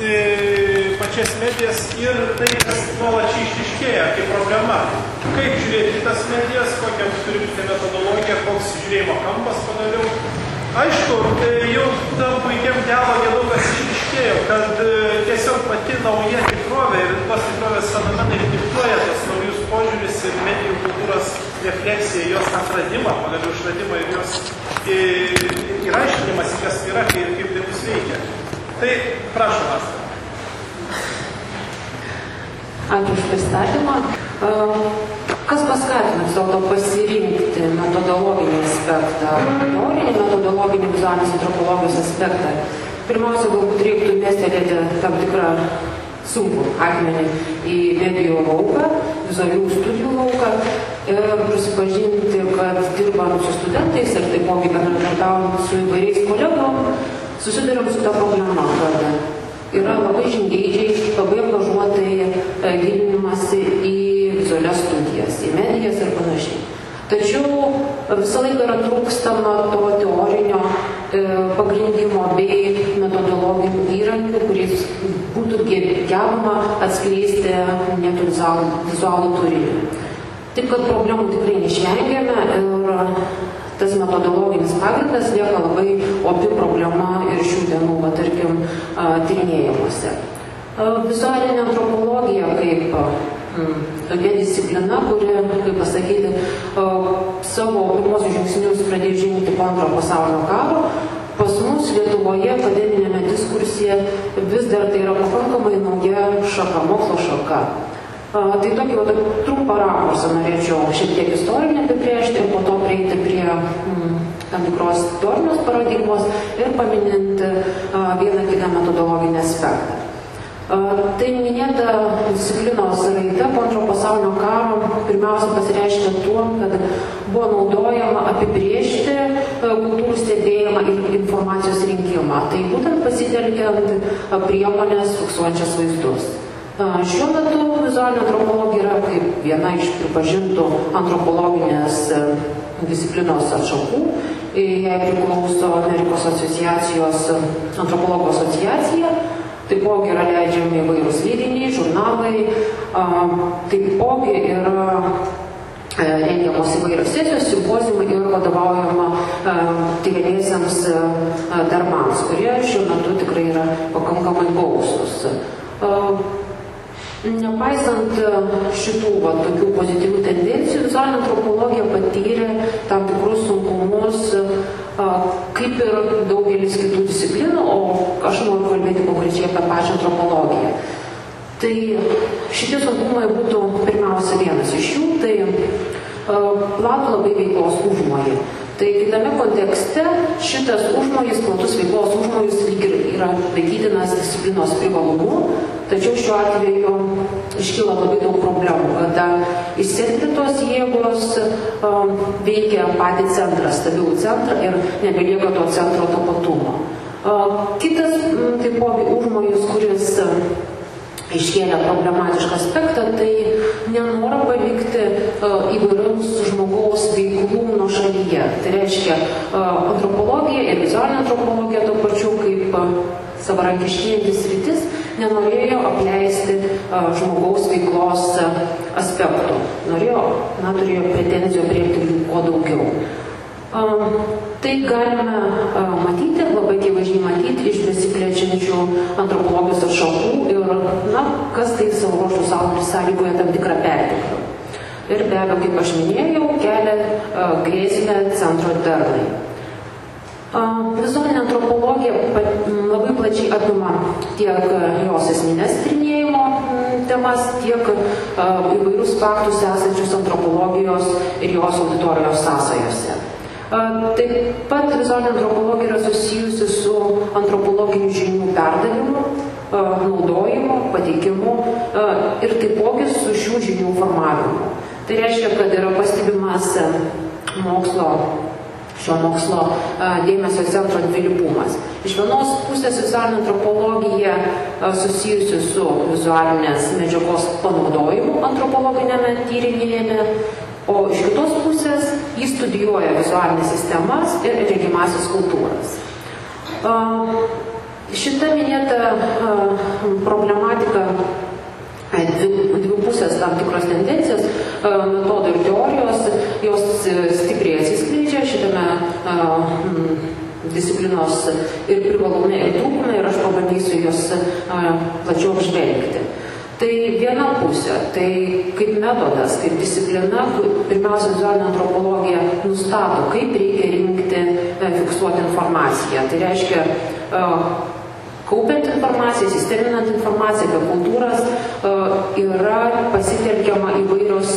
e, pačias medijas ir tai, kas nuolačiai išriškėja kaip problema. Kaip žiūrėti tas medijas, kokia turi būti metodologija, koks žiūrėjimo kampas pagaliau. Aišku, e, jau tam puikiam dialogė daug kas išriškėjo, kad e, tiesiog pati nauja tikrovė ir tos tikrovės fenomenai diktuoja tos naujus požiūris ir medijų kultūros refleksiją, jos atradimą, pagaliau išradimą ir jos ir aiškinimas, kas yra ir kaip tai mus veikia. Tai prašom, Asta. Ačiū už pristatymą. Kas paskatino vis dėlto pasirinkti metodologinį aspektą, teorinį metodologinį vizualinės antropologijos aspektą? Pirmiausia, galbūt reiktų mestelėti tam tikrą sunkų akmenį į medijų lauką, vizualių studijų lauką ir prisipažinti, kad dirbant su studentais ir taipogi bendradarbiaujant su įvairiais kolegom, susidurėm su ta problema, kad yra labai žingeidžiai, labai angažuotai e, gilinimasi į vizualias studijas, į medijas ir panašiai. Tačiau visą laiką yra trūkstama to teorinio e, pagrindimo bei metodologinių įrankių, kuriais būtų gebama atskleisti net vizualų turinį. Taip kad problemų tikrai neišvengėme ir tas metodologinis pagrindas lieka labai opi problema ir šių dienų, va, tarkim, tyrinėjimuose. Vizualinė antropologija kaip tokia disciplina, kuri, kaip pasakyti, savo pirmosius žingsnius pradėjo žengti po antrojo pasaulinio karo, pas mus Lietuvoje akademinėme diskursija vis dar tai yra pakankamai nauja šaka, mokslo šaka. Tai tokį va, trumpą rakursą norėčiau šiek tiek istorinę apibrėžti ir po to prieiti prie mm, tam tikros teorinės paradigmos ir paminint a, vieną kitą metodologinį aspektą. A, tai minėta disciplinos raida po antro pasaulinio karo pirmiausia pasireiškia tuo, kad buvo naudojama apibriežti kultūrų stebėjimą ir informacijos rinkimą. Tai būtent pasitelkiant priemonės fiksuojančias vaizdus. Šiuo metu vizualinė antropologija yra kaip viena iš pripažintų antropologinės e, disciplinos atšakų. Jai priklauso Amerikos asociacijos e, antropologų asociacija. Taipogi yra leidžiami įvairūs leidiniai, žurnalai. Taipogi yra e, rengiamos įvairios sesijos, simpozimai ir vadovaujama tyrinėsiams darbams, kurie šiuo metu tikrai yra pakankamai gausus. Nepaisant e, šitų va, tokių pozityvių tendencijų, vizualinė antropologija patyrė tam tikrus sunkumus, a, kaip ir daugelis kitų disciplinų, o aš noriu kalbėti konkrečiai apie pačią antropologiją. Tai šitie sunkumai būtų pirmiausia vienas iš jų, tai platų labai veiklos užmojai. Tai kitame kontekste šitas užmojis, platus veiklos užmojis lyg ir yra laikytinas disciplinos privalumu, tačiau šiuo atveju iškyla labai daug problemų, kada išsentrintos jėgos um, veikia patį centrą, stabilų centrą ir nebelieka to centro tapatumo. Uh, kitas taipogi užmojis, kuris iškėlė problematišką aspektą, tai nenorą palikti uh, įvairiams žmogaus veiklų nuo šalyje. Tai reiškia, uh, antropologija ir vizualinė antropologija to pačiu kaip uh, savarankiškėjantis rytis nenorėjo apleisti žmogaus veiklos aspektų. Norėjo, na, turėjo pretenzijų priimti jų kuo daugiau. Tai galime matyti, labai akivaizdžiai matyti iš besiplečiančių antropologijos atšakų ir, na, kas tai savo ruoštų sąlygoja tam tikrą perteklių. Ir be abejo, kaip aš minėjau, kelia grėsmę centro darnai. Vizualinė antropologija labai plačiai apima tiek jos esminės tyrinėjimo temas, tiek įvairius faktus esančius antropologijos ir jos auditorijos sąsajose. Taip pat vizualinė antropologija yra susijusi su antropologinių žinių perdavimu, naudojimu, pateikimu ir taipogi su šių žinių formavimu. Tai reiškia, kad yra pastebimas mokslo šio mokslo dėmesio centro dvilypumas. Iš vienos pusės vizualinė antropologija susijusi su vizualinės medžiagos panaudojimu antropologinėme tyrinėjime, O iš kitos pusės jis studijuoja vizualinės sistemas ir regimasis kultūras. Šita minėta problematika dvipusės tam tikros tendencijos, metodų ir teorijos, jos stipriai atsiskleidžia šitame disciplinos ir privalume ir trūkume ir aš pabandysiu juos plačiau apžvelgti. Tai viena pusė, tai kaip metodas, kaip disciplina, pirmiausia, vizualinė antropologija nustato, kaip reikia rinkti, fiksuoti informaciją. Tai reiškia, kaupiant informaciją, sisteminant informaciją apie kultūras yra pasitelkiama įvairios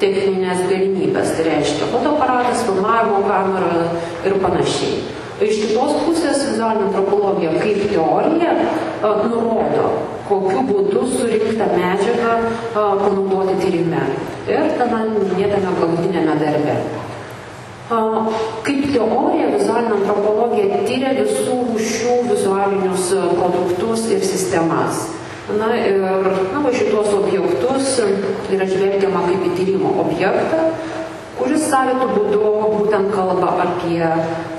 techninės galimybės. Tai reiškia fotoaparatas, filmavimo kamera ir panašiai. Iš kitos pusės vizualinė antropologija kaip teorija nurodo, kokiu būdu surinktą medžiagą panaudoti tyrime ir tame minėtame galutinėme darbe. Kaip teorija, vizualinė antropologija tyria visų rūšių vizualinius produktus ir sistemas. Na ir na, va šitos objektus yra žvelgiama kaip į tyrimo objektą, kuris savitų būdu būtent kalba apie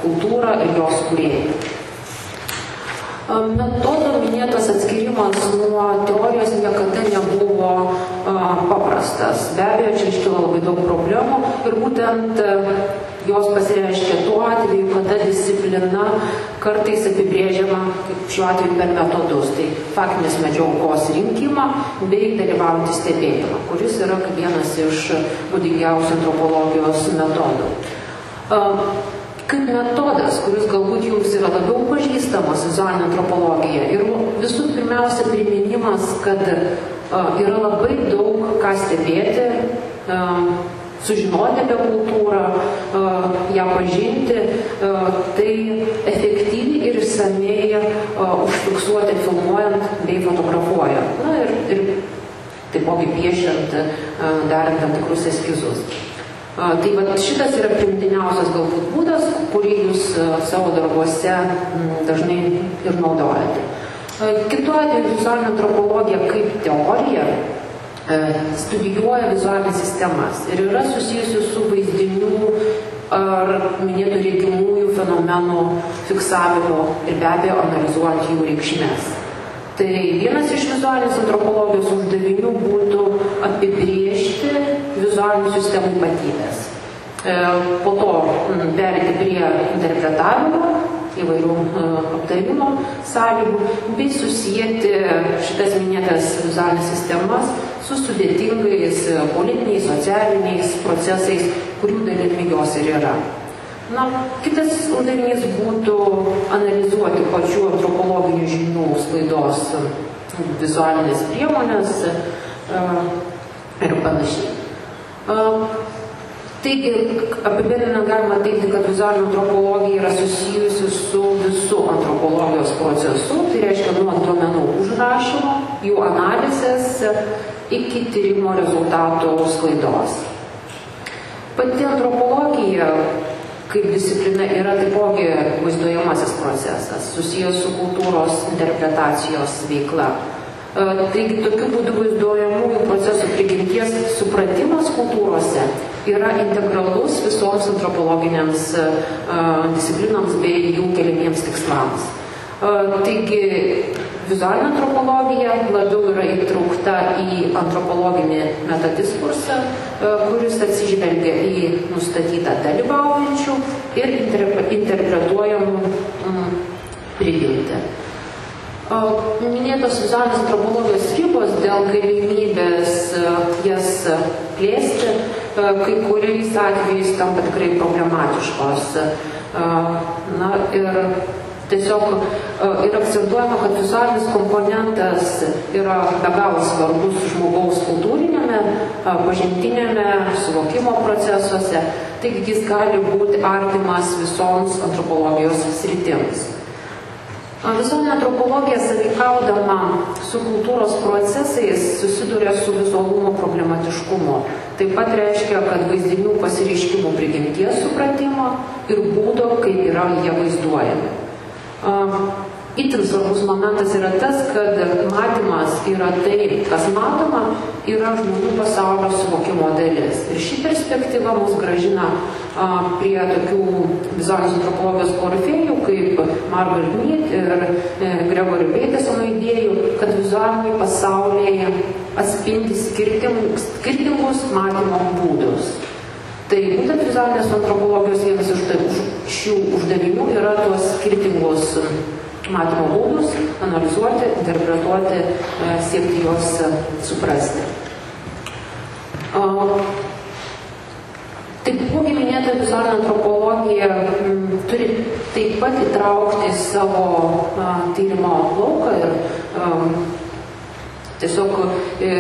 kultūrą ir jos kūrėjų. Metodo minėtas atskirimas nuo teorijos niekada nebuvo paprastas. Be abejo, čia iškilo labai daug problemų ir būtent jos pasireiškia tuo atveju, kada disciplina kartais apibrėžiama, kaip šiuo atveju per metodus, tai faktinės medžiagos rinkimą bei dalyvaujantį stebėjimą, kuris yra vienas iš būdingiausių antropologijos metodų kaip metodas, kuris galbūt jums yra labiau pažįstamas vizualinė antropologija. Ir visų pirmiausia priminimas, kad uh, yra labai daug ką stebėti, uh, sužinoti apie kultūrą, uh, ją pažinti, tai efektyviai ir išsamei užfiksuoti filmuojant bei fotografuojant. Na ir, ir taipogi piešiant, darant tam tikrus eskizus. Tai va, šitas yra primtiniausias galbūt būdas, kurį jūs savo darbuose dažnai ir naudojate. Kitu atveju vizualinė antropologija kaip teorija studijuoja vizualinės sistemas ir yra susijusi su vaizdinių ar minėtų regimųjų fenomenų fiksavimu ir be abejo analizuojant jų reikšmės. Tai vienas iš vizualinės antropologijos uždavinių būtų apibriežti vizualinių sistemų ypatybės. Po to perėti prie interpretavimo, įvairių aptarimo sąlygų, bei susijęti šitas minėtas vizualinės sistemas su sudėtingais politiniais, socialiniais procesais, kurių dalimi jos ir yra. Na, kitas uždavinys būtų analizuoti pačių antropologinių žinių sklaidos vizualinės priemonės ir panašiai. Taigi, apibendrinant galima teikti, kad vizualinė antropologija yra susijusi su visų antropologijos procesu, tai reiškia nuo duomenų užrašymo, jų analizės iki tyrimo rezultatų sklaidos. Pati antropologija kaip disciplina yra taipogi vaizduojamasis procesas, susijęs su kultūros interpretacijos veikla. Taigi tokiu būdu vaizduojamųjų procesų prigimties supratimas kultūrose yra integralus visoms antropologiniams disciplinams bei jų keliamiems tikslams. Taigi vizualinė antropologija labiau yra įtraukta į antropologinį metadiskursą, kuris atsižvelgia į nustatytą dalyvaujančių ir interpretuojamų prigimtį. Minėtos vizualinės antropologijos ribos dėl galimybės jas plėsti, kai kuriais atvejais tampa tikrai problematiškos. Na ir Tiesiog yra akcentuojama, kad vizualinis komponentas yra be galo svarbus žmogaus kultūrinėme, pažintinėme suvokimo procesuose, taigi jis gali būti artimas visoms antropologijos sritims. Visuomenė antropologija savikaudama su kultūros procesais susiduria su vizualumo problematiškumu. Taip pat reiškia, kad vaizdinių pasireiškimų prigimties supratimo ir būdo, kaip yra jie vaizduojami. Itin svarbus momentas yra tas, kad matymas yra tai, kas matoma, yra žmonių pasaulio suvokimo dalis. Ir ši perspektyva mus gražina a, prie tokių vizualinės antropologijos korifėjų kaip Margaret Mead ir e, Gregory Batesono idėjų, kad vizualiniai pasaulyje atspindi skirtingus, skirtingus matymo būdus. Tai būtent vizualinės antropologijos vienas iš šių uždavinių yra tuos skirtingus matymo būdus analizuoti, interpretuoti, e, siekti juos e, suprasti. Taipogi minėta vizualinė antropologija turi taip pat įtraukti savo tyrimo lauką ir tiesiog e,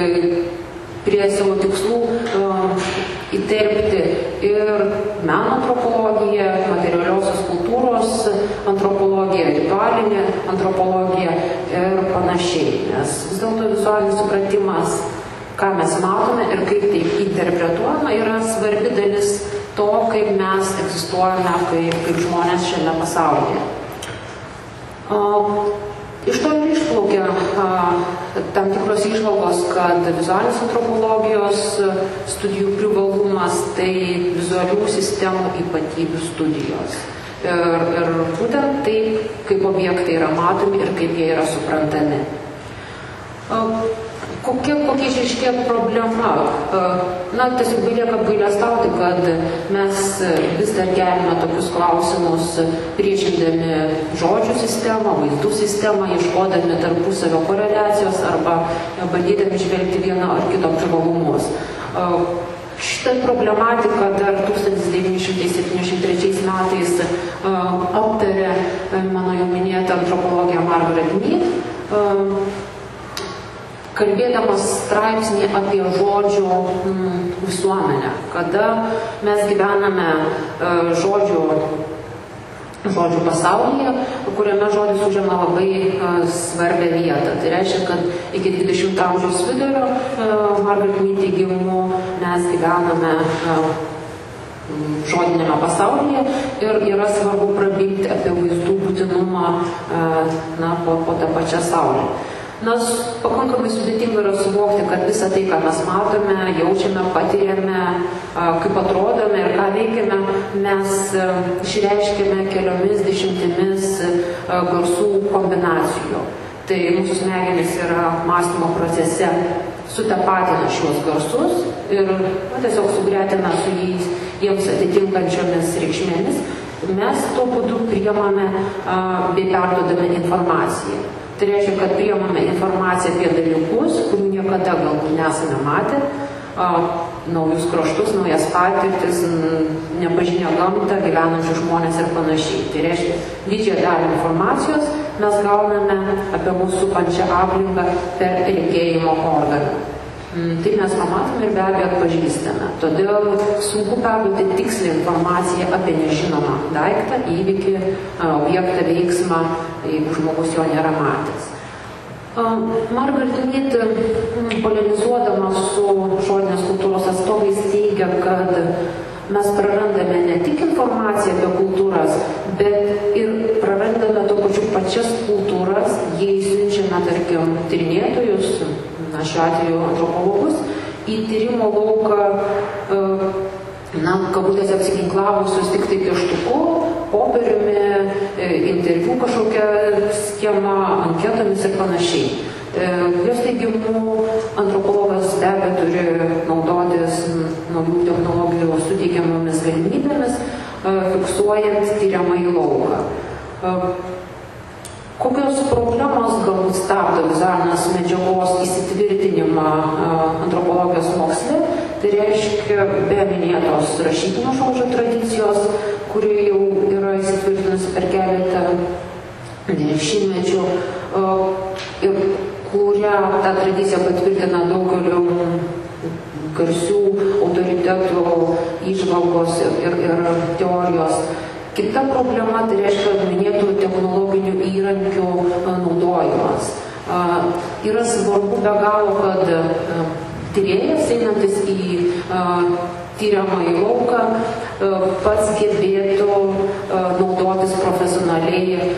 prie savo tikslų įterpti ir meno antropologiją, materialiosios kultūros antropologiją, ritualinę antropologiją ir panašiai. Nes vis dėlto visualinis supratimas ką mes matome ir kaip tai interpretuojama, yra svarbi dalis to, kaip mes egzistuojame kaip, kaip žmonės šiame pasaulyje. O, iš to išplaukia tam tikros išvalgos, kad vizualinės antropologijos studijų privalumas tai vizualių sistemų ypatybių studijos. Ir, ir būtent taip, kaip objektai yra matomi ir kaip jie yra suprantami. Kokia, kokia išaiškė problema? Na, tiesiog belieka apgailestauti, kad mes vis dar keliame tokius klausimus priešindami žodžių sistemą, vaizdų sistemą, ieškodami tarpusavio koreliacijos arba bandydami žvelgti vieno ar kito privalumus. Šitą problematiką dar 1973 metais aptarė mano jau minėta antropologija Margaret Mead kalbėdamas straipsnį apie žodžių mm, visuomenę, kada mes gyvename e, žodžių, pasaulyje, kuriame žodis užima labai e, svarbę vietą. Tai reiškia, kad iki 20 amžiaus vidurio e, Margaret Mead teigimu mes gyvename žodinėme pasaulyje ir yra svarbu prabilti apie vaizdų būtinumą na, po, po tą pačią saulę. Nors pakankamai sudėtinga yra suvokti, kad visą tai, ką mes matome, jaučiame, patiriame, kaip atrodome ir ką veikiame, mes išreiškėme keliomis dešimtimis garsų kombinacijų. Tai mūsų smegenys yra mąstymo procese sutapatina šios garsus ir na, tiesiog sugretina su jais, jiems atitinkančiomis reikšmėmis. Mes tuo būdu priemame bei perdodame informaciją. Tai reiškia, kad priemame informaciją apie dalykus, kurių niekada galbūt nesame matę, a, naujus kraštus, naujas patirtis, nepažinę gamtą, gyvenančių žmonės ir panašiai. Tai reiškia, didžiąją dalį informacijos mes gauname apie mūsų pačią aplinką per regėjimo organą. Mm, tai mes pamatome ir be abejo atpažįstame. Todėl sunku perduoti tikslį informaciją apie nežinomą daiktą, įvykį, objektą, veiksmą, jeigu žmogus jo nėra matęs. Margaret Mead, mm, polemizuodama su žodinės kultūros atstovais, teigia, kad mes prarandame ne tik informaciją apie kultūras, bet ir prarandame to pačiu pačias kultūras, jei siunčiame, tarkim, tyrinėtojus, na, šiuo atveju antropologus, į tyrimo lauką, e, na, kabutėse apsiginklavusius tik tai pieštuku, popieriumi, e, interviu kažkokią schemą, anketomis ir panašiai. E, jos teigimu, antropologas be abejo turi naudotis naujų technologijų suteikiamomis galimybėmis, fiksuojant tyriamą į lauką. Kokios problemos galbūt stabdo vizualinės medžiagos įsitvirtinimą antropologijos moksle? Tai reiškia be minėtos rašytinio žodžio tradicijos, kuri jau yra įsitvirtinusi per keletą šimtmečių ir kurią tą tradiciją patvirtina daugeliu garsių autoritetų išvalgos ir, ir, ir teorijos Kita problema tai reiškia minėtų technologinių įrankių naudojimas. Yra svarbu be galo, kad tyrėjas einantis į tyriamą į lauką pats gebėtų naudotis profesionaliai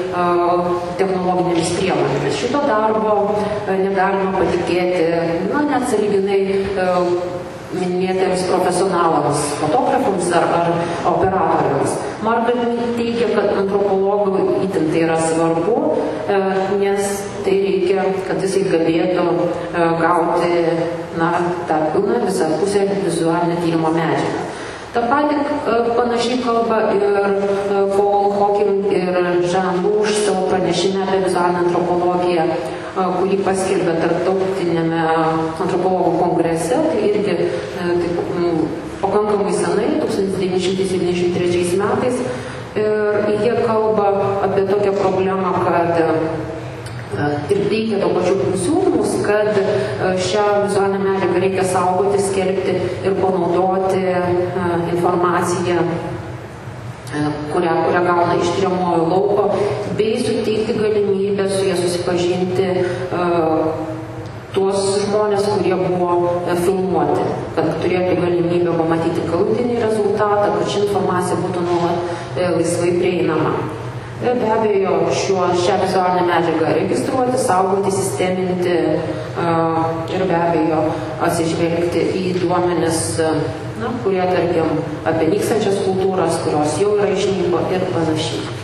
technologinėmis priemonėmis. Šito darbo negalima patikėti, na, net saliginai minėtiems profesionalams, fotografams ar, ar operatoriams. Margaret teigia, kad antropologui įtin tai yra svarbu, nes tai reikia, kad jisai galėtų gauti na, tą pilną visą pusę vizualinę tyrimo medžiagą. Ta pati panašiai kalba ir Paul Hawking ir Jean Rouge savo pranešime apie vizualinę antropologiją kurį paskelbė tarptautinėme antropologų kongrese, tai irgi taip, pakankamai senai, 1973 metais. Ir jie kalba problemą, kad ir teikia to pačiu pasiūlymus, kad šią vizualinę medžiagą reikia saugoti, skelbti ir panaudoti informaciją kurią, kurią gauna iš tyriamojo lauko, bei suteikti galimybę su jie susipažinti tuos žmonės, kurie buvo filmuoti, kad turėtų galimybę pamatyti galutinį rezultatą, kad ši informacija būtų nuolat laisvai prieinama. Ir be abejo, šiuo, šią vizualinę medžiagą registruoti, saugoti, sisteminti ir be abejo atsižvelgti į duomenis na, kurie, tarkim, apie nykstančias kultūras, kurios jau yra išnyko ir panašiai.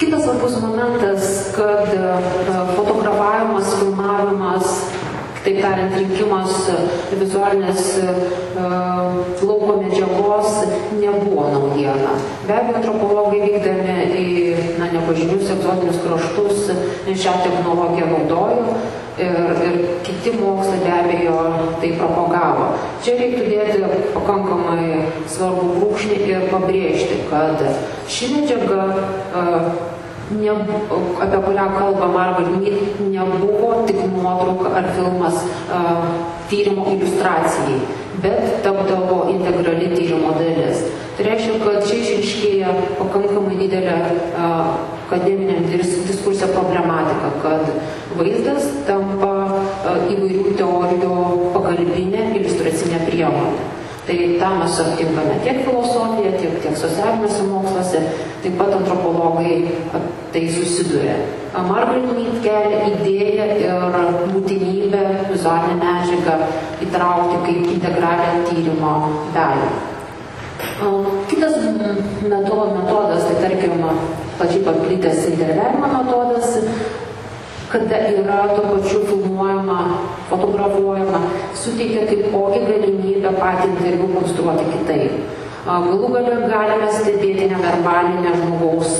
Kitas svarbus momentas, kad fotografavimas, filmavimas, kitaip tariant, rinkimas vizualinės lauko medžiagos nebuvo naujiena. Be abejo, antropologai vykdami į na, nepažinius egzotinius kraštus šią technologiją naudojo ir, ir kiti mokslai be abejo tai propagavo. Čia reiktų dėti pakankamai svarbų brūkšnį ir pabrėžti, kad ši medžiaga ne, apie kurią kalba Margaret Mead, nebuvo tik nuotrauka ar filmas a, tyrimo iliustracijai, bet tapdavo integrali tyrimo dalis. Tai reiškia, kad čia išriškėja pakankamai didelė a, akademiniam diskursė problematika, kad vaizdas tampa įvairių teorijų pagalbinė iliustracinė priemonė. Tai tą mes aptinkame tiek filosofijoje, tiek, tiek socialiniuose moksluose, taip pat antropologai tai susiduria. Margaret Mead kelia idėją ir būtinybę vizualinę medžiagą įtraukti kaip integralią tyrimo dalį. Kitas metodas, metodas tai tarkim, plačiai paplitęs interviavimo metodas, kada yra tuo pačiu filmuojama, fotografuojama, suteikia taipogi galimybę patį interviu konstruoti kitaip. Galų gale galime stebėti neverbalinę žmogaus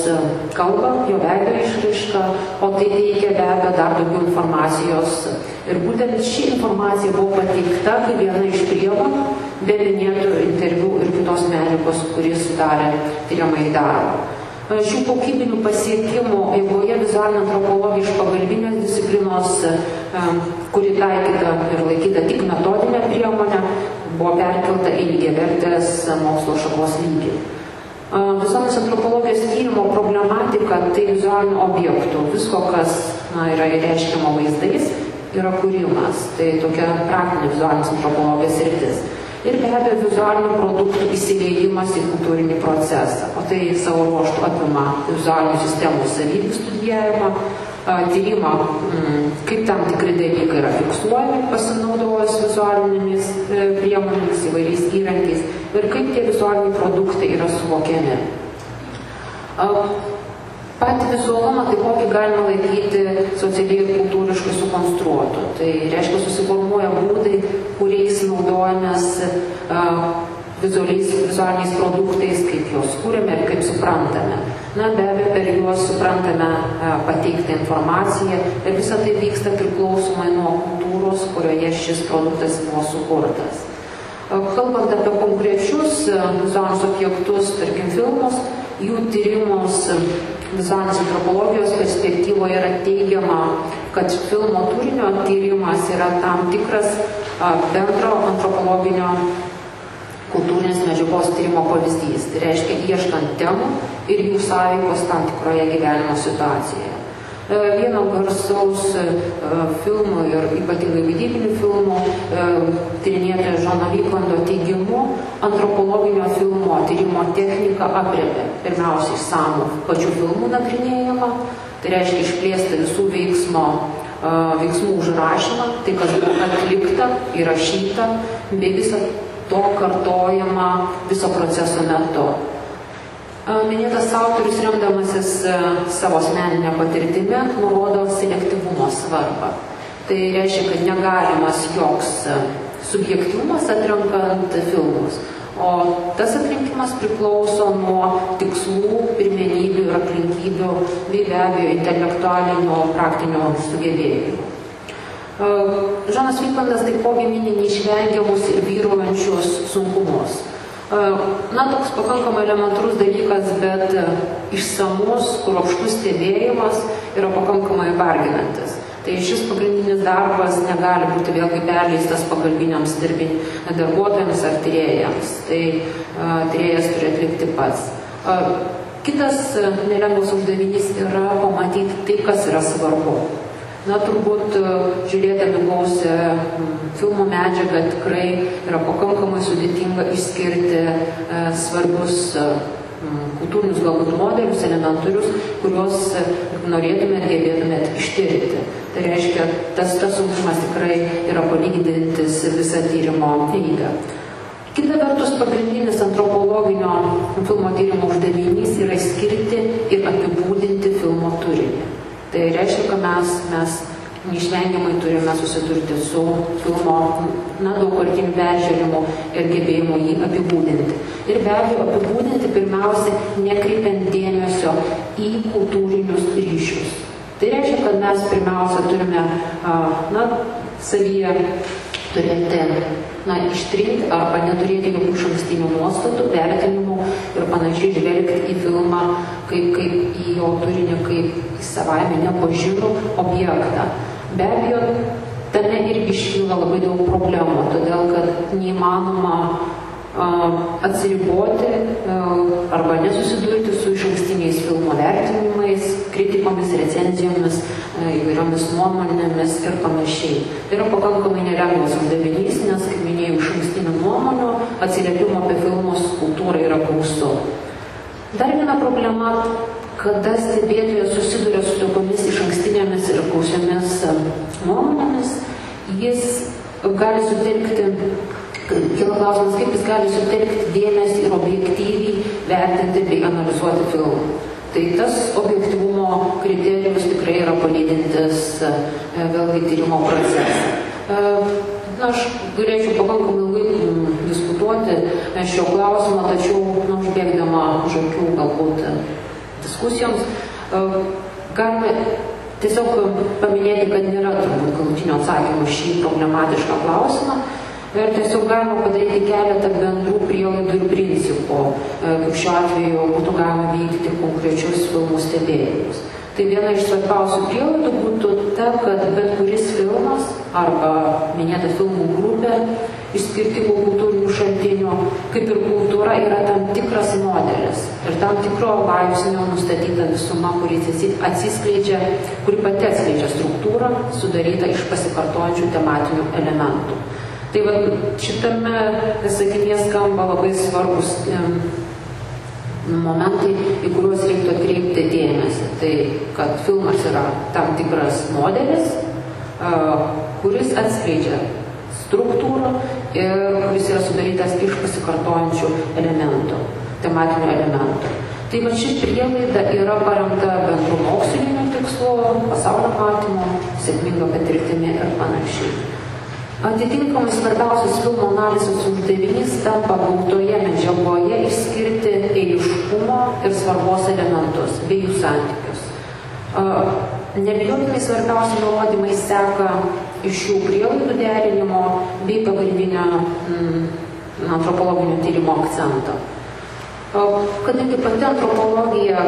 kalbą, jo veido išraišką, o tai teikia be abejo dar daugiau informacijos. Ir būtent ši informacija buvo pateikta kaip viena iš priemonių, be minėtų interviu ir kitos medžiagos, kuris sudarė tyriamąjį darbą šių kokybinių pasiekimų eigoje vizualinė antropologija iš pagalbinės disciplinos, kuri taikyta ir laikyta tik metodinė priemonė, buvo perkelta į lygiavertės mokslo šakos lygį. Visuomenės antropologijos tyrimo problematika tai vizualinių objektų, visko, kas na, yra reiškiama vaizdais, yra kūrimas. Tai tokia praktinė vizualinės antropologijos rytis ir be abejo vizualinių produktų įsiliejimas į kultūrinį procesą. O tai savo ruoštų apima vizualinių sistemų savybių studijavimą, tyrimą, mm, kaip tam tikri dalykai yra fiksuojami pasinaudojus vizualinėmis e, priemonėmis, įvairiais įrankiais ir kaip tie vizualiniai produktai yra suvokiami. Patį vizualumą taipogi galima laikyti socialiai ir kultūriškai sukonstruotu. Tai reiškia susiformuoja būdai, kuriais naudojamės uh, vizualiais, vizualiniais produktais, kaip juos kūrėme ir kaip suprantame. Na, be abejo, per juos suprantame pateiktą informaciją ir visa tai vyksta priklausomai nuo kultūros, kurioje šis produktas buvo sukurtas. Kalbant apie konkrečius vizualinius objektus, tarkim filmus, jų tyrimus vizualinės antropologijos perspektyvoje yra teigiama, kad filmo turinio tyrimas yra tam tikras bendro antropologinio kultūrinės medžiagos tyrimo pavyzdys. Tai reiškia ieškant temų ir jų sąveikos tam tikroje gyvenimo situacijoje. Vieno garsaus filmų ir ypatingai vaidybinių filmų tyrinėtojo Žono Vyklando teigimu, antropologinio filmo tyrimo technika apriepia pirmiausia išsamų pačių filmų nagrinėjimą, tai reiškia išplėsti visų veiksmo veiksmų užrašymą, tai kas buvo atlikta, įrašyta, bei visą to kartojama viso proceso metu. Minėtas autorius, remdamasis savo asmeninę patirtimį, nurodo selektyvumo svarbą. Tai reiškia, kad negalimas joks subjektyvumas atrenkant filmus. O tas atrinkimas priklauso nuo tikslų, pirmenybių ir aplinkybių, bei be abejo intelektualinio praktinio sugebėjimų. Žanas Vykandas taipogi mini neišvengiamus ir vyruojančius sunkumus. Na, toks pakankamai elementarus dalykas, bet išsamus, kruopštus stebėjimas yra pakankamai varginantis. Tai šis pagrindinis darbas negali būti vėlgi perleistas pagalbiniams darbuotojams ar tyrėjams. Tai tyrėjas turi atlikti pats. Kitas nelengvas uždavinys yra pamatyti tai, kas yra svarbu. Na, turbūt žiūrėdami gausią filmų medžiagą tikrai yra pakankamai sudėtinga išskirti svarbius kultūrinius galbūt modelius, elementorius, kuriuos norėtumėt, gebėtumėt ištirti. Tai reiškia, tas, tas sunkumas tikrai yra palygintis visą tyrimo eigą. Kita vertus, pagrindinis antropologinio filmo tyrimo uždavinys yra skirti ir apibūdinti filmo turinį. Tai reiškia, kad mes, mes neišvengiamai turime susidurti su filmo na, daugkartiniu peržiūrimu ir gebėjimu jį apibūdinti. Ir be abejo, apibūdinti pirmiausia, nekreipiant dėmesio į kultūrinius ryšius. Tai reiškia, kad mes pirmiausia turime na, savyje turėti, na, ištrinti arba neturėti jokių šankstinių nuostatų, vertinimų ir panašiai žvelgti į filmą kaip, kaip į jo turinį, kaip į savaime nepažinų objektą. Be abejo, tame irgi iškyla labai daug problemų, todėl kad neįmanoma atsiriboti arba nesusidurti su išankstiniais filmo vertinimais, kritikomis, recenzijomis, įvairiomis nuomonėmis ir panašiai. Tai yra pakankamai nelengvas uždavinys, nes, kaip minėjau, išankstinių nuomonių atsiliepimo apie filmus kultūrą yra gausu. Dar viena problema, kada stebėtojas susiduria su tokiomis išankstinėmis ir gausiomis nuomonėmis, jis gali sutelkti Kila klausimas, kaip jis gali sutelkti dėmesį ir objektyviai vertinti bei analizuoti filmą. Tai tas objektivumo kriterijus tikrai yra palydintis vėlgi tyrimo procesą. Na, aš galėčiau pakankamai ilgai diskutuoti šio klausimo, tačiau, na, užbėgdama už akių galbūt diskusijoms, galime tiesiog paminėti, kad nėra turbūt galutinio atsakymo šį problematišką klausimą. Ir tiesiog galima padaryti keletą bendrų prielaidų ir principų, kaip šiuo atveju būtų galima vykdyti konkrečius filmų stebėjimus. Tai viena iš svarbiausių prielaidų būtų ta, kad bet kuris filmas arba minėta filmų grupė iš skirtingų kultūrinių šaltinių, kaip ir kultūra, yra tam tikras modelis ir tam tikro laipsnio nustatyta visuma, kuri atsiskleidžia, kuri pati atskleidžia struktūrą, sudarytą iš pasikartojančių tematinių elementų. Tai va, šitame sakinyje skamba labai svarbus momentai, į kuriuos reiktų atkreipti dėmesį. Tai, kad filmas yra tam tikras modelis, kuris atskleidžia struktūrą ir kuris yra sudarytas iš pasikartojančių elementų, tematinių elementų. Tai va ši prielaida yra paremta bendru moksliniu tikslu, pasaulio matymu, sėkminga patirtimi ir panašiai. Atitinkamai svarbiausias filmo analizės uždavinys tampa gautoje medžiagoje išskirti eiliškumo ir svarbos elementus bei jų santykius. Nebijotinai svarbiausi nurodymai seka iš šių prielaidų derinimo bei pagalbinio mm, antropologinio tyrimo akcento. Kadangi pati antropologija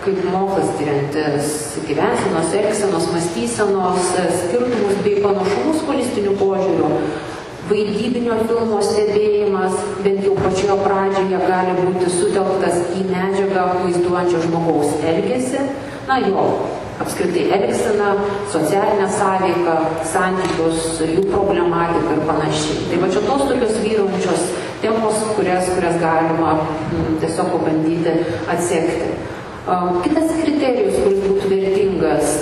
kaip mokslas tyriantis gyvensenos, elgsenos, mąstysenos, skirtumus bei panašumus holistinių požiūrių, vaidybinio filmo stebėjimas, bent jau pačioje pradžioje, gali būti sutelktas į medžiagą vaizduojančią žmogaus elgesį, na jo apskritai elgseną, socialinę sąveiką, santykius, jų problematiką ir panašiai. Tai va čia tos tokios vyraujančios temos, kurias, kurias galima m, tiesiog pabandyti atsekti. Kitas kriterijus, kuris būtų vertingas,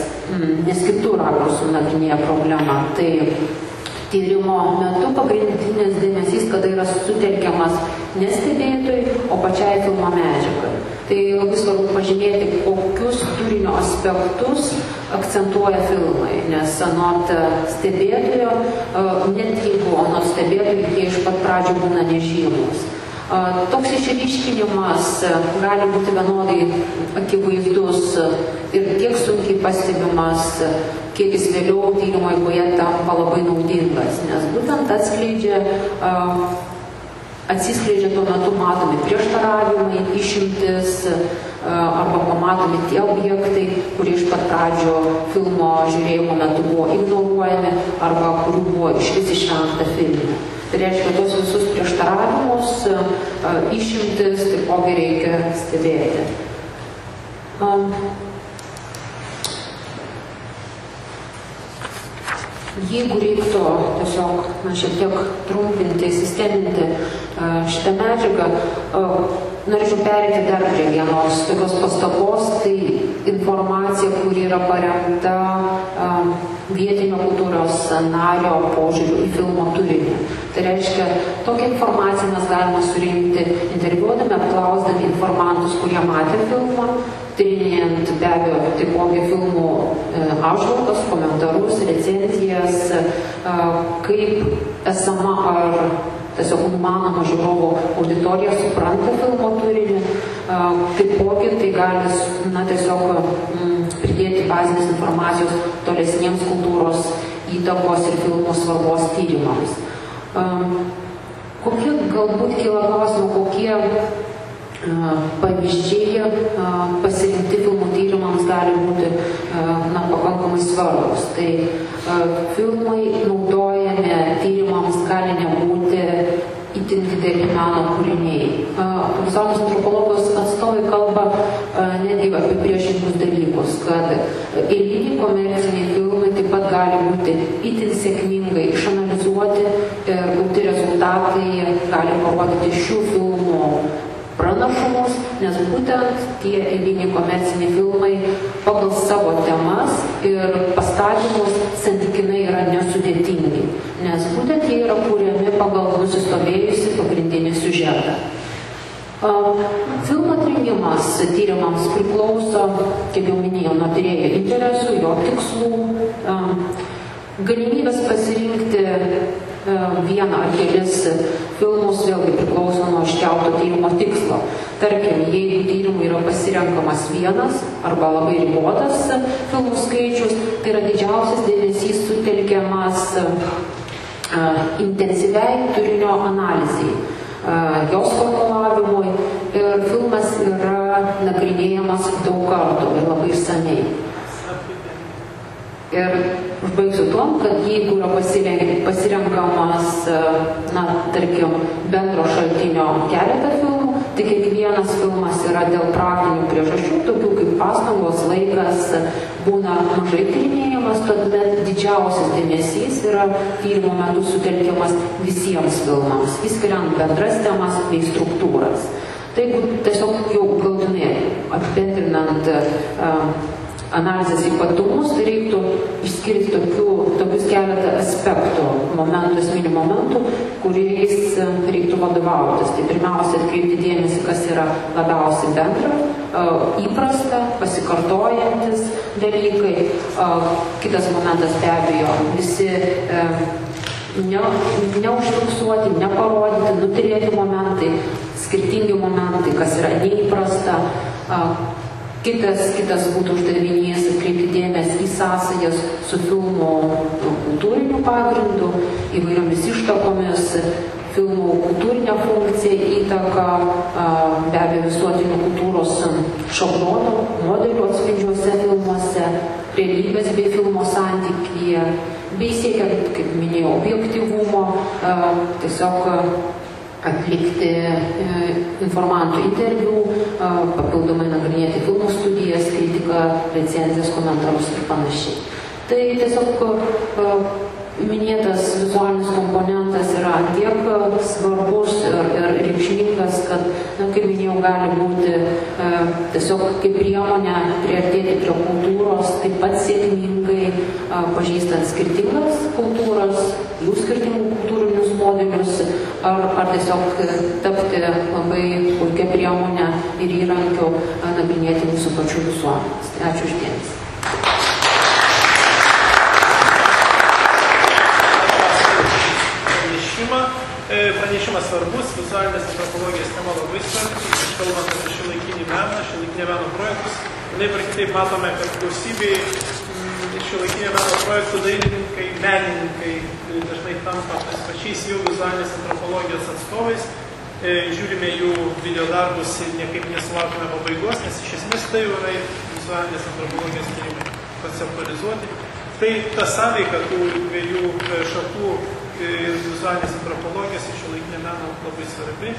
nes kitų rakursų nagrinėja problemą, tai tyrimo metu pagrindinis dėmesys, kada yra sutelkiamas ne stebėtojai, o pačiai filmo medžiagai. Tai labai svarbu pažymėti, kokius turinio aspektus akcentuoja filmai, nes anot stebėtojo, net jeigu anot stebėtojų jie iš pat pradžių būna nežymus Toks išryškinimas gali būti vienodai akivaizdus ir tiek sunkiai pastebimas, kiek jis vėliau tyrimo eigoje tampa labai naudingas, nes būtent atskleidžia, atsiskleidžia tuo metu matomi prieštaravimai, išimtis arba pamatomi tie objektai, kurie iš pat pradžio filmo žiūrėjimo metu buvo ignoruojami arba kurių buvo iš vis išvengta filme. Tai reiškia, tos visus prieštaravimus, išimtis taipogi reikia stebėti. Jeigu reiktų tiesiog na, šiek tiek trumpinti, sisteminti šitą medžiagą, norėčiau perėti dar prie vienos tokios pastabos, tai informacija, kuri yra paremta vietinio kultūros nario požiūriu į filmo turinį. Tai reiškia, tokią informaciją mes galime surinkti interviuodami, apklausdami informantus, kurie matė filmą, tyrinėjant be abejo taipogi filmų e, apžvalgas, komentarus, recenzijas, e, kaip esama ar tiesiog numanoma žiūrovo auditorija supranta filmo turinį, taipogi tai gali na, tiesiog m, pridėti bazinės informacijos tolesniems kultūros įtakos ir filmų svarbos tyrimams. Kokie galbūt kyla klausimų, kokie pavyzdžiai pasirinkti filmų tyrimams gali būti na, pakankamai svarbus. Tai filmai naudojami tyrimams gali nebūti itin dideli meno kūriniai. Pasaulios antropologijos atstovai kalba netgi apie priešingus dalykus, kad eiliniai komerciniai filmai taip pat gali būti itin sėkmingai išanalizuoti ir gauti rezultatai gali parodyti šių filmų pranašumus, nes būtent tie eiliniai komerciniai filmai pagal savo temas ir pastatymus santykinai yra nesudėtingi, nes būtent jie yra kūriami pagal nusistovėjusi pagrindinį siužetą. Filmo atrinkimas tyrimams priklauso, kaip jau minėjau, nuo tyrėjo interesų, jo tikslų, galimybės pasirinkti vieną ar kelis filmus vėlgi priklauso nuo iškelto tyrimo tikslo. Tarkim, jeigu tyrimui yra pasirenkamas vienas arba labai ribotas filmų skaičius, tai yra didžiausias dėmesys sutelkiamas intensyviai turinio analizai, jos formulavimui ir filmas yra nagrinėjamas daug kartų ir labai išsamei. Ir užbaigsiu tuom, kad jeigu yra pasirenkamas, na, tarkim, bendro šaltinio keletą filmų, tai kiekvienas filmas yra dėl praktinių priežasčių, tokių kaip pastangos, laikas, būna mažai tyrinėjamas, tuomet didžiausias dėmesys yra tyrimo metu sutelkiamas visiems filmams, įskiriant bendras temas bei struktūras. Tai tiesiog jau galutinai apibendrinant uh, analizės ypatumus, tai reiktų išskirti tokių, tokius keletą aspektų, momentų, esminių momentų, kuriais e, reiktų vadovautis. Tai pirmiausia, atkreipti dėmesį, kas yra labiausiai bendra, e, įprasta, pasikartojantis dalykai. E, kitas momentas be abejo, visi ne, neužfiksuoti, neparodyti, nutirėti momentai, skirtingi momentai, kas yra neįprasta, Kitas, kitas būtų uždavinys atkreipti dėmesį į sąsajas su filmo kultūriniu pagrindu, įvairiomis ištakomis, filmų kultūrinę funkciją, įtaką, be abejo visuotinių kultūros šablonų, modelių atspindžiuose filmuose, realybės bei filmo santykyje, bei siekiant, kaip minėjau, objektivumo, tiesiog atlikti e, informantų interviu, papildomai nagrinėti filmų studijas, kritiką, recenzijas, komentarus ir panašiai. Tai tiesiog minėtas vizualinis komponentas yra tiek svarbus ir, ir reikšmingas, kad, na, kaip minėjau, gali būti e, tiesiog kaip priemonė priartėti prie kultūros, taip pat sėkmingai e, pažįstant skirtingas kultūras, jų skirtingų ar, ar tiesiog tapti labai puikia priemonė ir įrankiu nagrinėti mūsų pačių visuomenės. Ačiū uždėmesi. E, Pranešimas svarbus, vizualinės antropologijos tema labai svarbi, ypač kalbant apie šiuolaikinį meną, šiuolaikinio meno projektus. Taip ir kitaip matome, kad gausybei šiuolaikinio meno projektų dailininkai, menininkai dažnai tampa pačiais jau vizualinės antropologijos atstovais. E, Žiūrime jų video darbus ir niekaip nesulaukime pabaigos, nes iš esmės tai jau yra vizualinės antropologijos tyrimai konceptualizuoti. Tai ta sąveika tų dviejų e, šakų vizualinės antropologijos ir šiuolaikinio meno labai svarbi.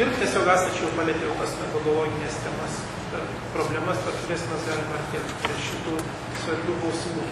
Ir tiesiog astačiau palėtėjau tas metodologinės temas, problemas, per kurias mes galime artėti prie šitų svarbių klausimų.